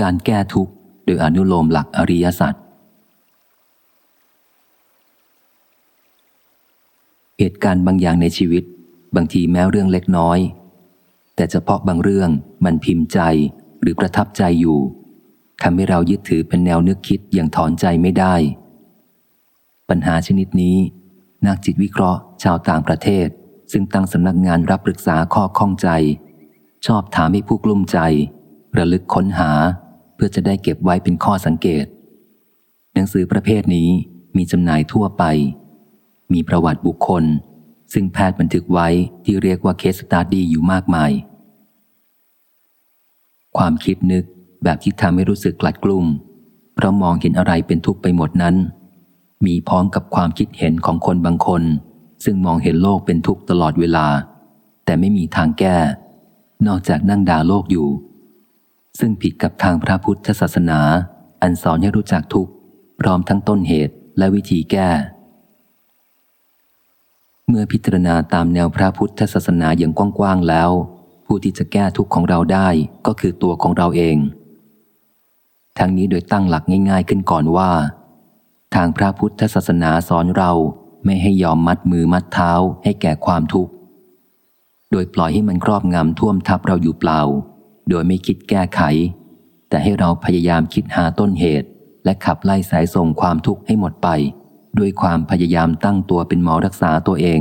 การแก้ทุกข์โดยอนุโลมหลักอริยสัจเหตุการณ์บางอย่างในชีวิต บางทีแม้เรื่องเล็กน้อย แต่เฉพาะบางเรื่องมันพิมพ์ใจหรือประทับใจอยู่ทำให้เรายึดถือเป็นแนวนึกคิดอย่างถอนใจไม่ได้ ปัญหาชนิดนี้ นักจิตวิเคราะห์ ชาวต่างประเทศ ซึ่งตั้งสำนักงานรับปรึกษาข้อข้องใจ ชอบถามให้ผู้กลุ้มใจ ระลึกค้นหา เพื่อจะได้เก็บไว้เป็นข้อสังเกต หนังสือประเภทนี้มีจำหน่ายทั่วไป มีประวัติบุคคล ซึ่งแพทย์บันทึกไว้ที่เรียกว่าเคสตาดี้อยู่มากมาย ความคิดนึกแบบที่ทำให้รู้สึกกลัดกลุ่มเพราะมองเห็นอะไรเป็นทุกข์ไปหมดนั้น มีพร้อมกับความคิดเห็นของคนบางคน ซึ่งมองเห็นโลกเป็นทุกข์ตลอดเวลา แต่ไม่มีทางแก้ นอกจากนั่งด่าโลกอยู่ ซึ่งผิดกับทางพระพุทธศาสนา อันสอนให้รู้จักทุกข์ พร้อมทั้งต้นเหตุและวิธีแก้ เมื่อพิจารณาตามแนวพระพุทธศาสนาอย่างกว้างๆแล้ว ผู้ที่จะแก้ทุกข์ของเราได้ก็คือตัวของเราเอง ทั้งนี้โดยตั้งหลักง่าย ๆ ขึ้นก่อนว่า ทางพระพุทธศาสนาสอนเราไม่ให้ยอมมัดมือมัดเท้าให้แก่ความทุกข์ โดยปล่อยให้มันครอบงำท่วมทับเราอยู่เปล่า โดยไม่คิดแก้ไข แต่ให้เราพยายามคิดหาต้นเหตุ และขับไล่สายส่งความทุกข์ให้หมดไป ด้วยความพยายามตั้งตัวเป็นหมอรักษาตัวเอง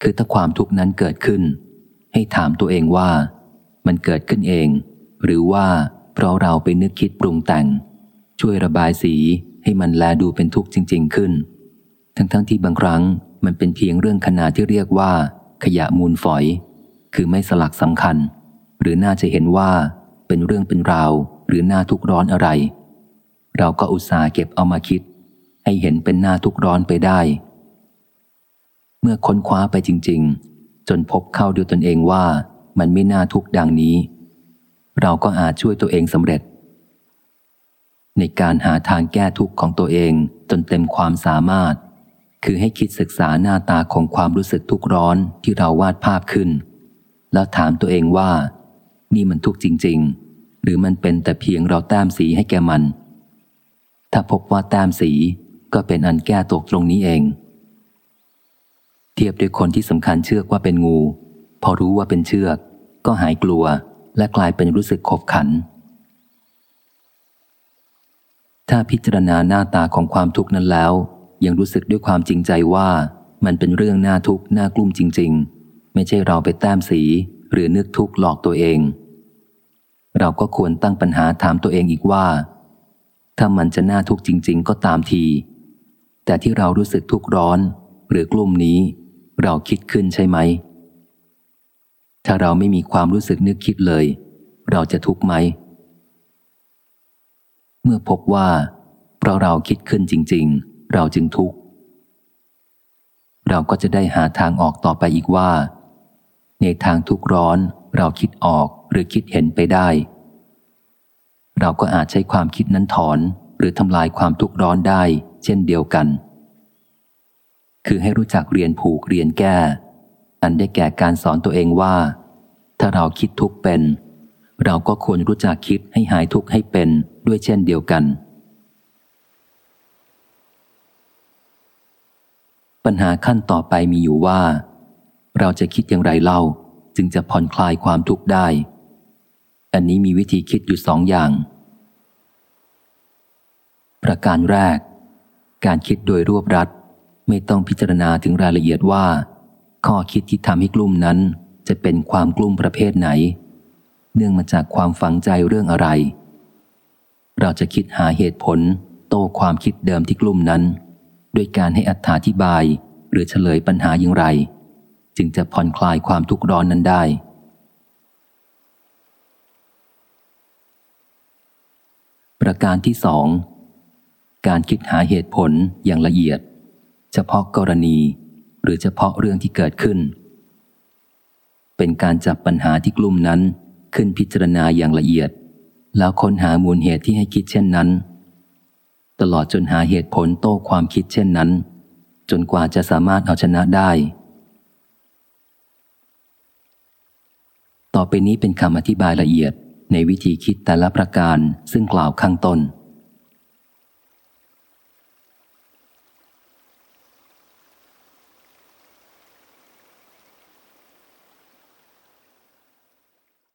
คือถ้าความทุกข์นั้นเกิดขึ้น ให้ถามตัวเองว่า มันเกิดขึ้นเอง หรือว่าเพราะเราไปนึกคิดปรุงแต่ง ช่วยระบายสีให้มันแลดูเป็นทุกข์จริง ๆ ขึ้น ทั้งๆทที่บางครั้งมันเป็นเพียงเรื่องขนาดที่เรียกว่า ขยะมูลฝอย คือไม่สลักสำคัญ หรือน่าจะเห็นว่าเป็นเรื่องเป็นราว หรือหน้าทุกร้อนอะไร เราก็อุตส่าห์เก็บเอามาคิด ให้เห็นเป็นหน้าทุกร้อนไปได้ เมื่อค้นคว้าไปจริง ๆ จนพบเข้าด้วยตนเองว่ามันไม่น่าทุกดังนี้ เราก็อาจช่วยตัวเองสำเร็จ ในการหาทางแก้ทุกข์ของตัวเองจนเต็มความสามารถ คือให้คิดศึกษาหน้าตาของความรู้สึกทุกข์ร้อนที่เราวาดภาพขึ้น แล้วถามตัวเองว่า นี่มันทุกข์จริง ๆ หรือมันเป็นแต่เพียงเราแต้มสีให้แกมัน ถ้าพบว่าแต้มสีก็เป็นอันแก้ตกตรงนี้เอง เทียบด้วยคนที่สำคัญเชือกว่าเป็นงู พอรู้ว่าเป็นเชือก ก็หายกลัวและกลายเป็นรู้สึกขบขัน ถ้าพิจารณาหน้าตาของความทุกข์นั้นแล้ว ยังรู้สึกด้วยความจริงใจว่ามันเป็นเรื่องน่าทุกข์น่ากลุ้มจริง ๆ ไม่ใช่เราไปแต้มสีหรือนึกทุกข์หลอกตัวเอง เราก็ควรตั้งปัญหาถามตัวเองอีกว่า ถ้ามันจะน่าทุกข์จริง ๆ ก็ตามที แต่ที่เรารู้สึกทุกข์ร้อน หรือกลุ่มนี้ เราคิดขึ้นใช่ไหม ถ้าเราไม่มีความรู้สึกนึกคิดเลย เราจะทุกข์ไหม เมื่อพบว่า เพราะเราคิดขึ้นจริง ๆ เราจึงทุกข์เราก็จะได้หาทางออกต่อไปอีกว่า ในทางทุกข์ร้อนเราคิดออกหรือคิดเห็นไปได้ เราก็อาจใช้ความคิดนั้นถอนหรือทำลายความทุกข์ร้อนได้ เช่นเดียวกัน คือให้รู้จักเรียนผูกเรียนแก้ อันได้แก่การสอนตัวเองว่า ถ้าเราคิดทุกเป็น เราก็ควรรู้จักคิดให้หายทุกข์ให้เป็นด้วยเช่นเดียวกัน ปัญหาขั้นต่อไปมีอยู่ว่า เราจะคิดอย่างไรเล่า จึงจะผ่อนคลายความทุกข์ได้ อันนี้มีวิธีคิดอยู่สองอย่าง ประการแรก การคิดโดยรวบรัดไม่ต้องพิจารณาถึงรายละเอียดว่า ข้อคิดที่ทำให้กลุ่มนั้น จะเป็นความกลุ่มประเภทไหน เนื่องมาจากความฝังใจเรื่องอะไร เราจะคิดหาเหตุผล โต้ความคิดเดิมที่กลุ่มนั้น ด้วยการให้อธิบาย หรือเฉลยปัญหาอย่างไร จึงจะผ่อนคลายความทุกข์ร้อนนั้นได้ ประการที่สองการคิดหาเหตุผลอย่างละเอียด เฉพาะกรณี หรือเฉพาะเรื่องที่เกิดขึ้น เป็นการจับปัญหาที่กลุ่มนั้นขึ้นพิจารณาอย่างละเอียด แล้วค้นหามูลเหตุที่ให้คิดเช่นนั้น ตลอดจนหาเหตุผลโต้ความคิดเช่นนั้น จนกว่าจะสามารถเอาชนะได้ ต่อไปนี้เป็นคำอธิบายละเอียดในวิธีคิดแต่ละประการซึ่งกล่าวข้างต้น